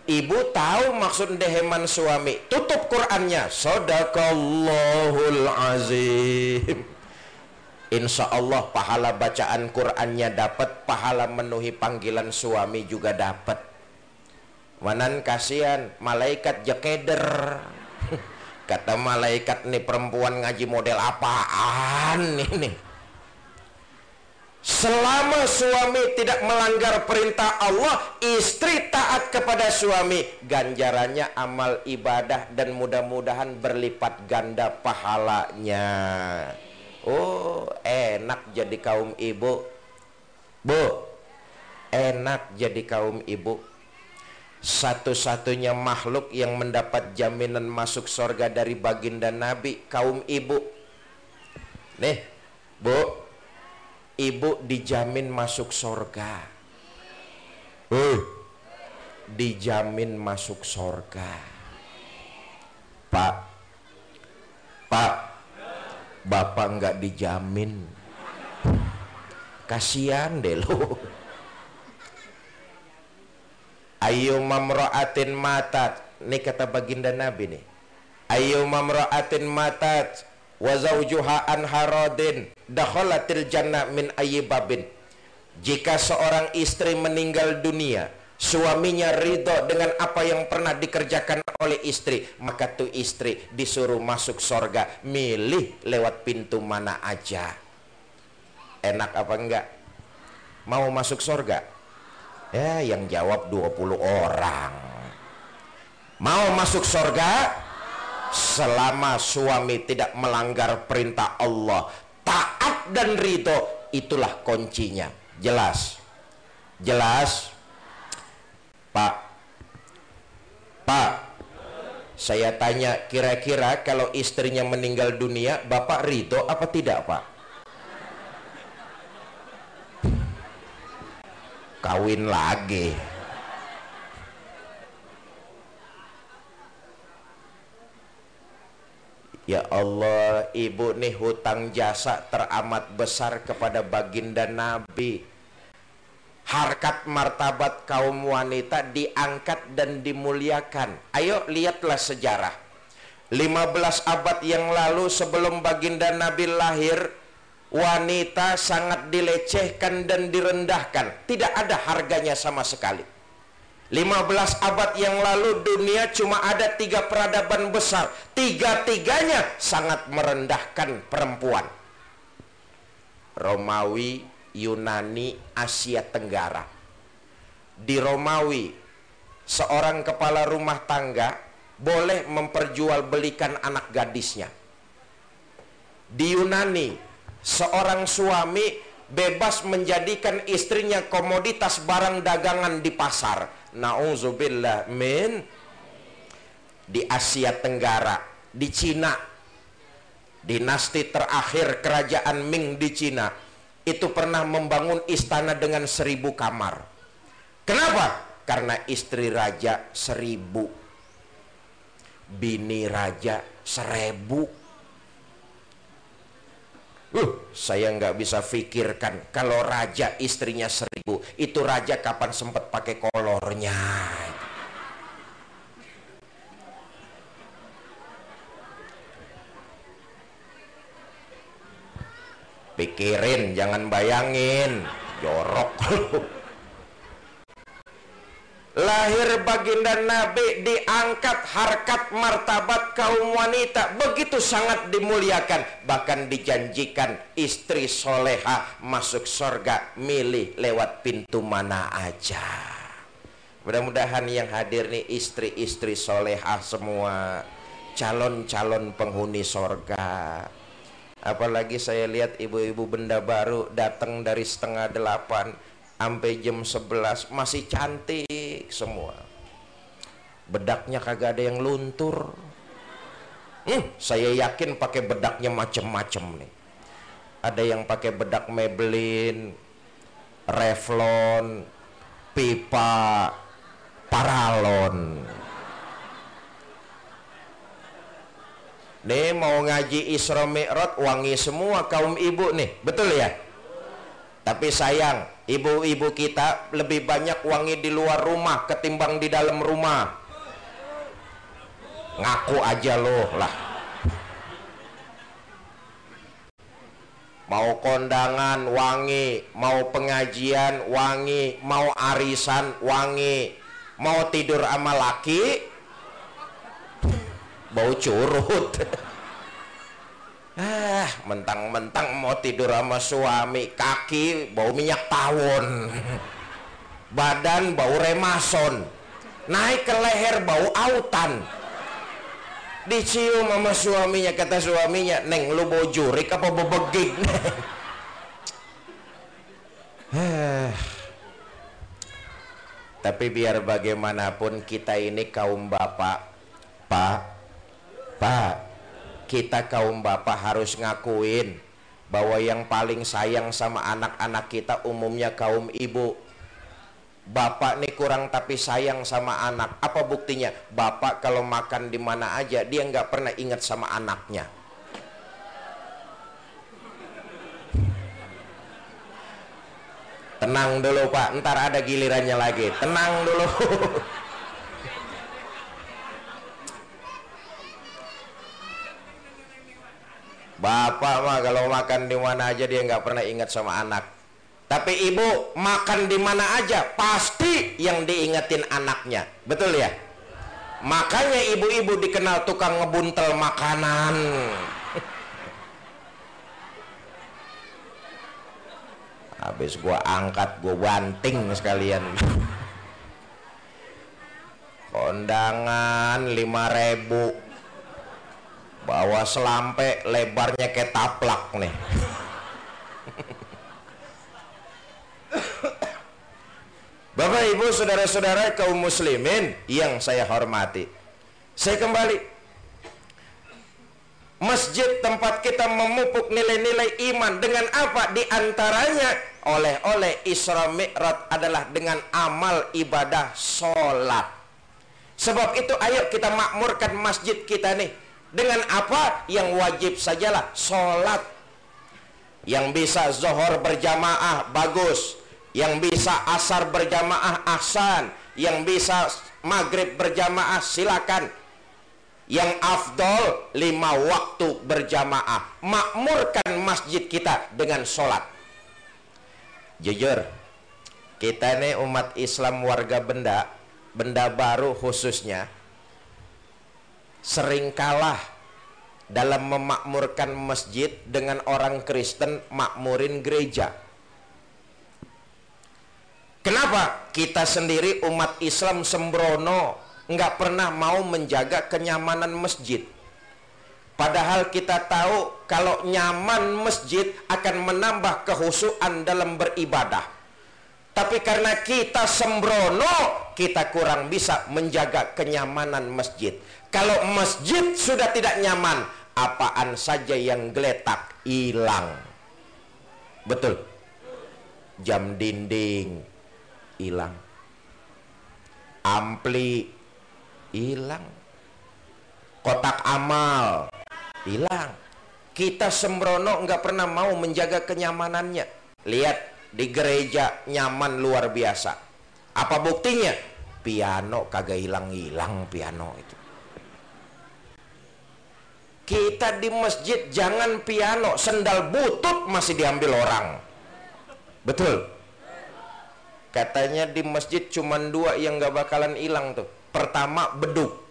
Ibu tahu maksud deheman suami. Tutup Qurannya. Sadaqallahul azim. Insya Allah pahala bacaan Qurannya dapat, pahala menuhi panggilan suami juga dapat. Manan kasihan, malaikat jekeder. Kata malaikat nih perempuan ngaji model apaan ini? Selama suami tidak melanggar perintah Allah, istri taat kepada suami, ganjarannya amal ibadah dan mudah-mudahan berlipat ganda pahalanya. Oh, enak jadi kaum ibu. Bu, enak jadi kaum ibu. Satu-satunya makhluk yang mendapat jaminan masuk surga dari baginda Nabi, kaum ibu. Nih, Bu, ibu dijamin masuk sorga. Uh, dijamin masuk sorga. Pak. Pak. Bapak nggak dijamin. Kasihan deh lo ayo mamroatin matat. Ini kata baginda nabi nih. Ayo mamroatin matat. Wa zawjuha an haradin dakhalatil jannah min ayyibabin jika seorang istri meninggal dunia suaminya ridho dengan apa yang pernah dikerjakan oleh istri maka tuh istri disuruh masuk sorga milih lewat pintu mana aja. Enak apa enggak? Mau masuk sorga ya yang jawab 20 orang. Mau masuk sorga selama suami tidak melanggar perintah Allah taat dan ridho itulah kuncinya. Jelas? Jelas? Pak. Pak. Saya tanya kira-kira kalau istrinya meninggal dunia Bapak ridho apa tidak Pak kawin lagi. Ya Allah, ibu nih hutang jasa teramat besar kepada baginda Nabi. Harkat martabat kaum wanita diangkat dan dimuliakan. Ayo lihatlah sejarah. 15 abad yang lalu sebelum baginda Nabi lahir wanita sangat dilecehkan dan direndahkan. Tidak ada harganya sama sekali. 15 abad yang lalu dunia cuma ada tiga peradaban besar. Tiga-tiganya sangat merendahkan perempuan. Romawi, Yunani Asia Tenggara. Di Romawi seorang kepala rumah tangga boleh memperjualbelikan anak gadisnya. Di Yunani seorang suami bebas menjadikan istrinya komoditas barang dagangan di pasar na'udzubillah min di Asia Tenggara di Cina dinasti terakhir kerajaan Ming di Cina itu pernah membangun istana dengan seribu kamar. Kenapa? Karena istri raja seribu, bini raja seribu. Uh, saya nggak bisa pikirkan kalau raja istrinya seribu, itu raja kapan sempat pakai kolornya? pikirin jangan bayangin jorok lahir baginda Nabi diangkat harkat martabat kaum wanita. Begitu sangat dimuliakan. Bahkan dijanjikan istri soleha masuk surga milih lewat pintu mana aja. Mudah-mudahan yang hadir nih istri-istri soleha semua. Calon-calon penghuni sorga. Apalagi saya lihat ibu-ibu benda baru datang dari setengah delapan sampai jam sebelas masih cantik semua. Bedaknya kagak ada yang luntur. Hmm, saya yakin pakai bedaknya macem-macem nih. Ada yang pakai bedak Maybelline Revlon pipa paralon. Nih mau ngaji Isra Mi'raj wangi semua kaum ibu nih, betul ya? Tapi sayang, ibu-ibu kita lebih banyak wangi di luar rumah ketimbang di dalam rumah. Ngaku aja loh lah. Mau kondangan wangi, mau pengajian wangi, mau arisan wangi, mau tidur sama laki bau curut ah mentang-mentang mau tidur sama suami kaki bau minyak tawon badan bau remason. Naik ke leher bau autan. Dicium sama suaminya kata suaminya neng lu bau jurik apa bebegik tapi biar bagaimanapun kita ini kaum bapak pak Pak, kita kaum bapak harus ngakuin bahwa yang paling sayang sama anak-anak kita umumnya kaum ibu. Bapak nih kurang tapi sayang sama anak. Apa buktinya? Bapak kalau makan di mana aja dia nggak pernah ingat sama anaknya. Tenang dulu pak, ntar ada gilirannya lagi. Tenang dulu. bapak mah kalau makan di mana aja dia nggak pernah ingat sama anak. Tapi ibu makan di mana aja pasti yang diingetin anaknya. Betul ya? Makanya ibu-ibu dikenal tukang ngebuntel makanan. Habis gua angkat gua banting sekalian. Kondangan 5000 bawa selampe lebarnya kayak taplak nih. Bapak ibu saudara-saudara kaum muslimin yang saya hormati. Saya kembali. Masjid tempat kita memupuk nilai-nilai iman dengan apa? Di antaranya oleh-oleh Isra Mi'raj adalah dengan amal ibadah sholat. Sebab itu ayo kita makmurkan masjid kita nih dengan apa? Yang wajib sajalah sholat. Yang bisa zohor berjamaah bagus. Yang bisa asar berjamaah ahsan. Yang bisa maghrib berjamaah silakan. Yang afdol lima waktu berjamaah. Makmurkan masjid kita dengan sholat. Jujur kita ini umat Islam warga benda benda baru khususnya sering kalah dalam memakmurkan masjid dengan orang Kristen makmurin gereja kenapa kita sendiri umat Islam sembrono nggak pernah mau menjaga kenyamanan masjid. Padahal kita tahu kalau nyaman masjid akan menambah kehusuan dalam beribadah. Tapi karena kita sembrono, kita kurang bisa menjaga kenyamanan masjid. Kalau masjid sudah tidak nyaman, apaan saja yang geletak hilang. Betul. Jam dinding hilang. Ampli hilang kotak amal hilang kita sembrono nggak pernah mau menjaga kenyamanannya lihat di gereja nyaman luar biasa apa buktinya piano kagak hilang-hilang piano itu kita di masjid jangan piano sendal butut masih diambil orang. Betul? Katanya di masjid cuma dua yang nggak bakalan hilang tuh. Pertama beduk.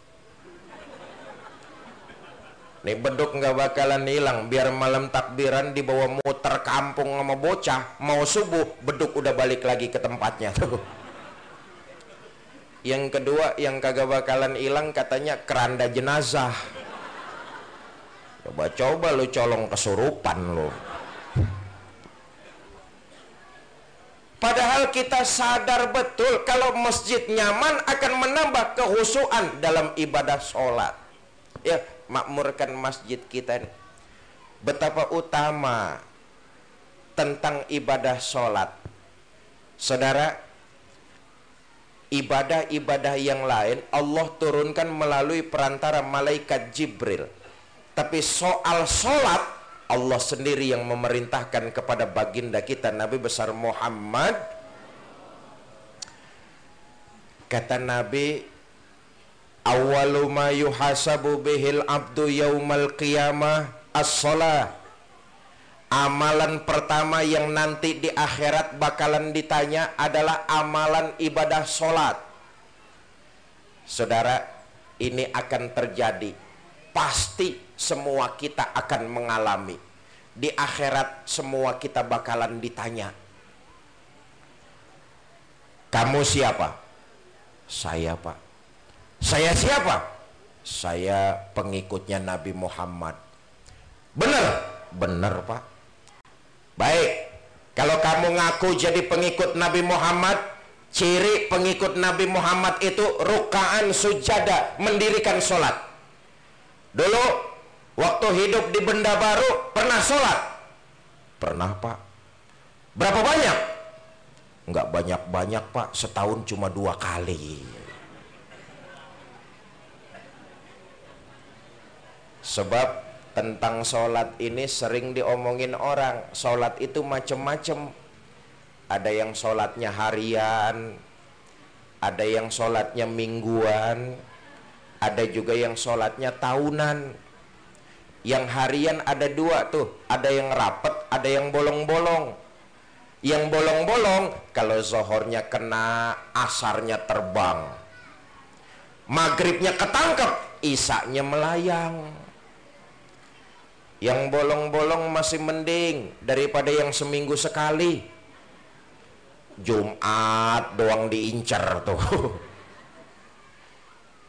Nih beduk nggak bakalan hilang. Biar malam takbiran dibawa muter kampung sama bocah. Mau subuh beduk udah balik lagi ke tempatnya tuh. Yang kedua yang kagak bakalan hilang katanya keranda jenazah coba coba lu colong kesurupan lu Padahal kita sadar betul kalau masjid nyaman akan menambah kehusuan dalam ibadah sholat. Ya, makmurkan masjid kita ini. Betapa utama tentang ibadah sholat. Saudara, ibadah-ibadah yang lain Allah turunkan melalui perantara malaikat Jibril. Tapi soal sholat Allah sendiri yang memerintahkan kepada baginda kita Nabi besar Muhammad. Kata Nabi awalu ma yuhasabu bihil abdu yaumal qiyamah as-salah. Amalan pertama yang nanti di akhirat bakalan ditanya adalah amalan ibadah solat saudara ini akan terjadi. Pasti semua kita akan mengalami. Di akhirat semua kita bakalan ditanya kamu siapa? Saya pak. Saya siapa? Saya pengikutnya Nabi Muhammad. Benar? Benar pak. Baik kalau kamu ngaku jadi pengikut Nabi Muhammad ciri pengikut Nabi Muhammad itu rukaan sujada mendirikan sholat. Dulu Waktu hidup di benda baru pernah sholat? Pernah pak. Berapa banyak? Enggak banyak-banyak pak, setahun cuma dua kali. Sebab tentang sholat ini sering diomongin orang. Sholat itu macem-macem. Ada yang sholatnya harian, ada yang sholatnya mingguan, ada juga yang sholatnya tahunan yang harian ada dua tuh. Ada yang rapet ada yang bolong-bolong. Yang bolong-bolong kalau zohornya kena asarnya terbang. Maghribnya ketangkep isaknya melayang. Yang bolong-bolong masih mending daripada yang seminggu sekali. Jumat doang diincar tuh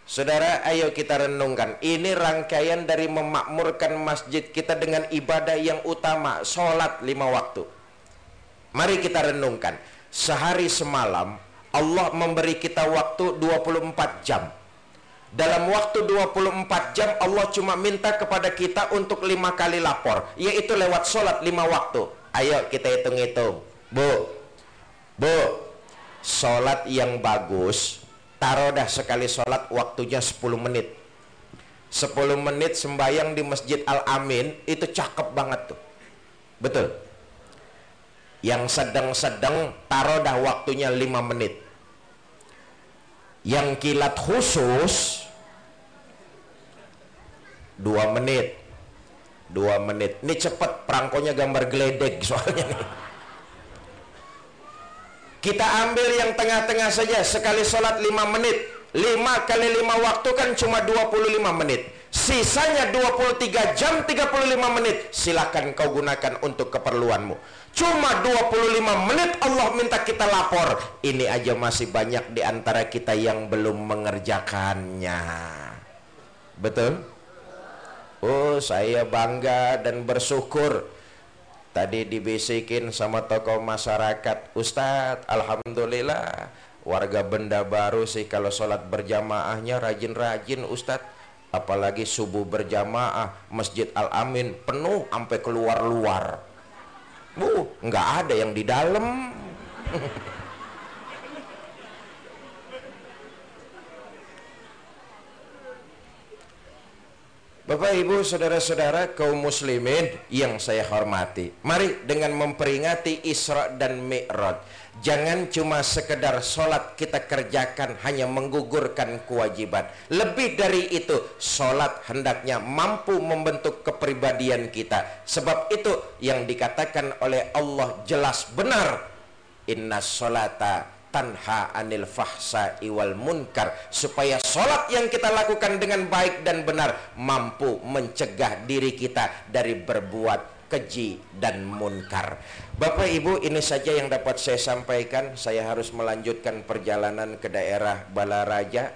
Saudara, ayo kita renungkan. Ini rangkaian dari memakmurkan masjid kita dengan ibadah yang utama, sholat lima waktu. Mari kita renungkan. Sehari semalam, Allah memberi kita waktu 24 jam. Dalam waktu 24 jam, Allah cuma minta kepada kita untuk lima kali lapor. Yaitu lewat sholat lima waktu. Ayo kita hitung-hitung. Bu, bu, sholat yang bagus taruh dah sekali sholat waktunya 10 menit. 10 menit sembayang di Masjid Al-Amin itu cakep banget tuh. Betul? Yang sedang-sedang taruh dah waktunya 5 menit. Yang kilat khusus 2 menit. 2 menit. Ini cepet perangkonya gambar geledek soalnya. nih kita ambil yang tengah-tengah saja sekali sholat 5 menit. 5 kali 5 waktu kan cuma 25 menit. Sisanya 23 jam 35 menit. Silahkan kau gunakan untuk keperluanmu. Cuma 25 menit Allah minta kita lapor. Ini aja masih banyak di antara kita yang belum mengerjakannya. Betul? oh saya bangga dan bersyukur Tadi dibisikin sama tokoh masyarakat. Ustadz Alhamdulillah. Warga benda baru sih kalau sholat berjamaahnya rajin-rajin Ustadz. Apalagi subuh berjamaah Masjid Al-Amin penuh sampai keluar-luar. Bu, nggak ada yang di dalam Bapak Ibu Saudara-saudara kaum muslimin yang saya hormati Mari dengan memperingati Isra dan Mi'raj. Jangan cuma sekedar sholat kita kerjakan hanya menggugurkan kewajiban. Lebih dari itu sholat hendaknya mampu membentuk kepribadian kita. Sebab itu yang dikatakan oleh Allah jelas benar Inna sholata tanha anil fahsa iwal munkar. Supaya sholat yang kita lakukan dengan baik dan benar mampu mencegah diri kita dari berbuat keji dan munkar. Bapak Ibu ini saja yang dapat saya sampaikan. Saya harus melanjutkan perjalanan ke daerah Balaraja.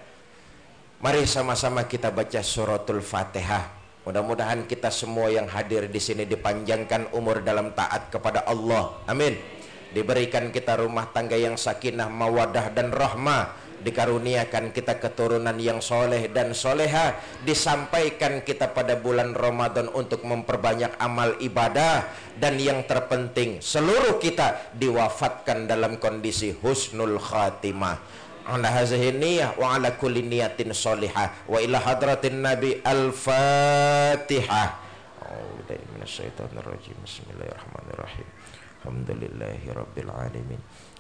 Mari sama-sama kita baca suratul fatihah. Mudah-mudahan kita semua yang hadir di sini dipanjangkan umur dalam taat kepada Allah. Amin diberikan kita rumah tangga yang sakinah mawadah dan rahmah. Dikaruniakan kita keturunan yang soleh dan soleha. Disampaikan kita pada bulan Ramadan untuk memperbanyak amal ibadah. Dan yang terpenting seluruh kita diwafatkan dalam kondisi husnul khatimah. Ala hazihi niyah wa ala kulli niyatin solihah wa ila hadratin nabi al-fatihah. Bismillahirrahmanirrahim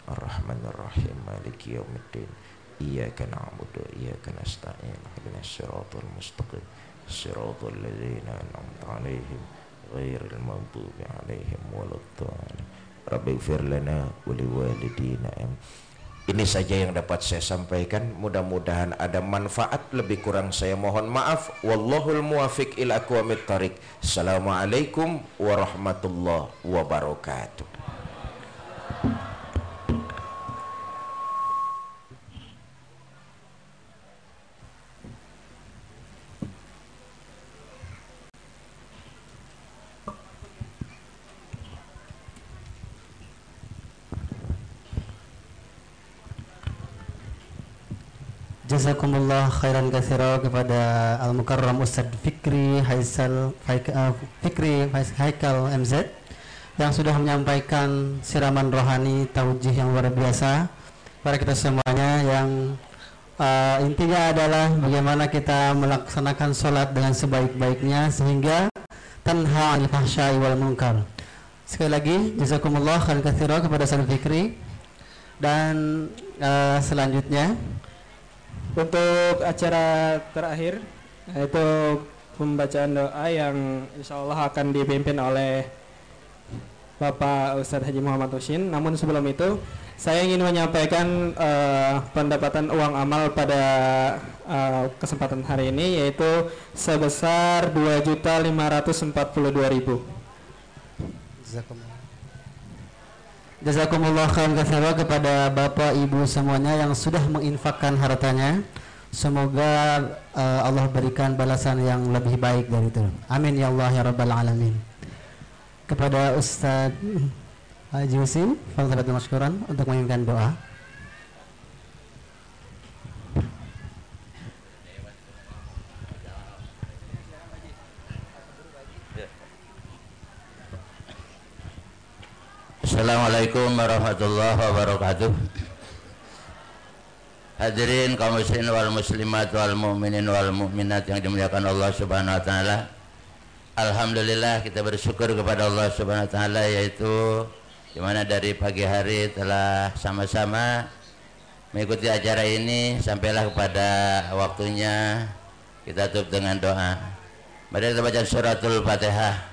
Ar-Rahman Ar-Rahim Maliki Yawmiddin. Iyaka na'budu Iyaka nasta'in. Ihdina siratul mustaqim. Siratul ladzina an'amta alaihim Ghairil maghdubi alaihim waladdallin. Rabbi ighfir lana wa liwalidina ini saja yang dapat saya sampaikan. Mudah-mudahan ada manfaat. Lebih kurang saya mohon maaf. Wallahul muwafiq ila aqwamit thariq assalamualaikum warahmatullahi wabarakatuh Jazakumullah khairan katsira kepada Al Mukarram Ustaz Fikri Haisal uh, Fikri Haikal MZ yang sudah menyampaikan siraman rohani taujih yang luar biasa para kita semuanya yang uh, intinya adalah bagaimana kita melaksanakan sholat dengan sebaik-baiknya sehingga tanha al fahsya'i wal munkar. Sekali lagi jazakumullah khairan katsira kepada Ustaz Fikri dan uh, selanjutnya untuk acara terakhir yaitu pembacaan doa yang insya Allah akan dipimpin oleh Bapak Ustadz Haji Muhammad Husin. Namun sebelum itu, saya ingin menyampaikan uh, pendapatan uang amal pada uh, kesempatan hari ini yaitu sebesar 2.542.000. Jazakumullah khairan katsira kepada Bapak Ibu semuanya yang sudah menginfakkan hartanya. Semoga uh, Allah berikan balasan yang lebih baik dari itu. Amin ya Allah ya rabbal alamin. Kepada Ustaz Haji Husin, Fadlatul Masykuran untuk menginginkan doa. Assalamualaikum warahmatullahi wabarakatuh. Hadirin kaum muslimin wal muslimat wal mu'minin wal mu'minat yang dimuliakan Allah Subhanahu wa taala. Alhamdulillah kita bersyukur kepada Allah Subhanahu wa taala yaitu di mana dari pagi hari telah sama-sama mengikuti acara ini sampailah kepada waktunya kita tutup dengan doa. Mari kita baca suratul Fatihah.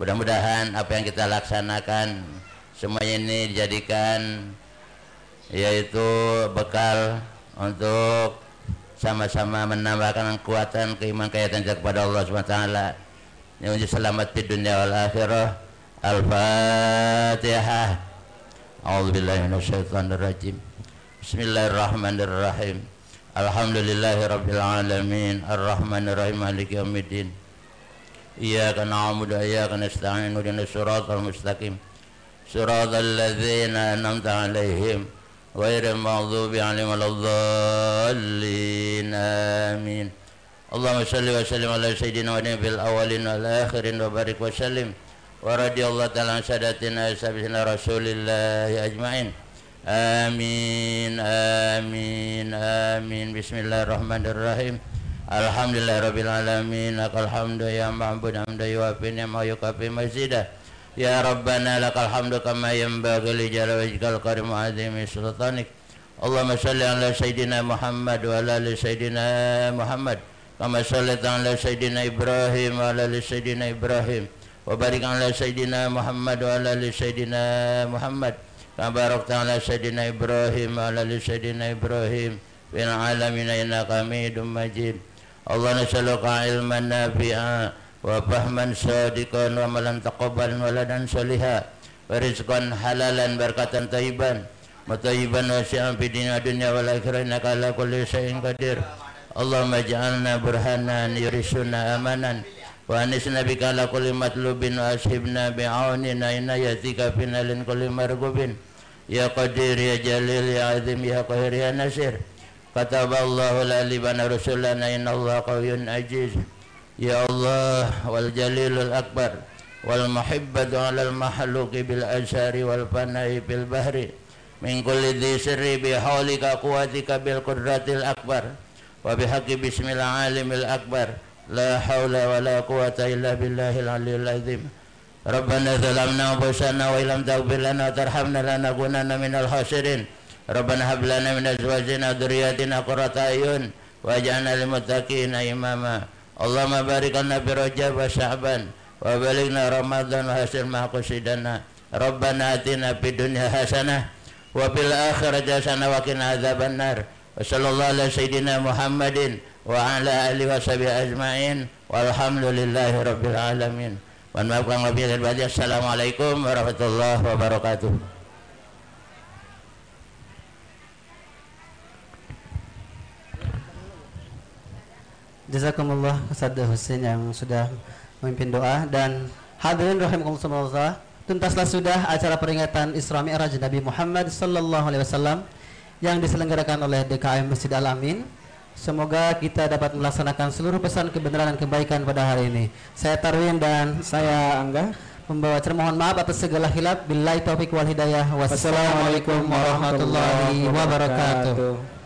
Mudah-mudahan apa yang kita laksanakan semuanya ini dijadikan yaitu bekal untuk sama-sama menambahkan kekuatan keimanan kaitan kepada Allah SWT yang selamat di dunia wal akhirah. Al-Fatihah. A'udzubillahiminasyaitanirrajim Bismillahirrahmanirrahim. Alhamdulillahi Rabbil Alamin. Ar-Rahmanirrahim. Maliki Yawmiddin Iyaka na'amudu Iyaka nasta'in. Udina surat al-mustaqim صراط الذين أنعمت عليهم غير المغضوب عليهم ولا الضالين آمين. اللهم صل وسلم على سيدنا ونبي الأولين والآخرين وبارك وسلم ورضي الله تعالى عن سادتنا سيدنا رسول الله أجمعين. آمين آمين آمين. بسم الله الرحمن الرحيم. الحمد لله رب العالمين لك الحمد يا معبود حمدا يوافي نعمه ويكافي مزيدا. يا ربنا لك الحمد كما ينبغي لجلال وجهك الكريم وعظيم سلطانك اللهم صل على سيدنا محمد وعلى ال سيدنا محمد كما صليت على سيدنا ابراهيم وعلى ال سيدنا ابراهيم وبارك على سيدنا محمد وعلى ال سيدنا محمد كما باركت على سيدنا ابراهيم وعلى ال سيدنا ابراهيم في العالمين انك حميد مجيد اللهم نسالك علما نافعا وفهما صادقا وعملا تقبلا ولدا صالحا ورزقا حلالا بركة طيبا وطيبا واسعا في الدين والدنيا والآخرة إنك على كل شيء قدير اللهم اجعلنا برهانا يرسنا أمانا وأنسنا بك على كل مطلوب وأسحبنا بعوننا عنايتك فينا لكل مرغوب يا قدير يا جليل يا عظيم يا قهير يا نسير كتب الله لألبان رسولنا إن الله قوي عزيز يا الله والجليل الأكبر والمحبة على المحلوق بالأشار والفناء بالبهر. من كل ذي سر بحولك قوتك بالقدرة الأكبر وبحق بسم العالم الأكبر. لا حول ولا قوة إلا بالله العلي العظيم. ربنا ظلمنا أنفسنا وإن لم تغفر لنا وترحمنا لنكونن من الخاسرين. ربنا هب لنا من أزواجنا وذرياتنا قرة أعين وأجعلنا للمتقين إماما. Allahumma barik fi Rajab wa Sya'ban wa balighna Ramadan wa hasil Rabbana atina fid dunya hasanah wa fil akhirati hasanah wa qina adzabannar wa sallallahu ala sayyidina Muhammadin wa ala alihi wa sahbihi ajma'in walhamdulillahi rabbil alamin. Assalamualaikum warahmatullahi wabarakatuh. Jazakumullah Ustaz Husin yang sudah memimpin doa dan hadirin rahimakumullah tuntaslah sudah acara peringatan Isra Mi'raj Nabi Muhammad sallallahu alaihi wasallam yang diselenggarakan oleh DKM Masjid Al Amin. Semoga kita dapat melaksanakan seluruh pesan kebenaran dan kebaikan pada hari ini. Saya Tarwin dan saya Angga membawa cermohon mohon maaf atas segala hilap. Billahi taufik wal hidayah. Wassalamualaikum warahmatullahi wabarakatuh.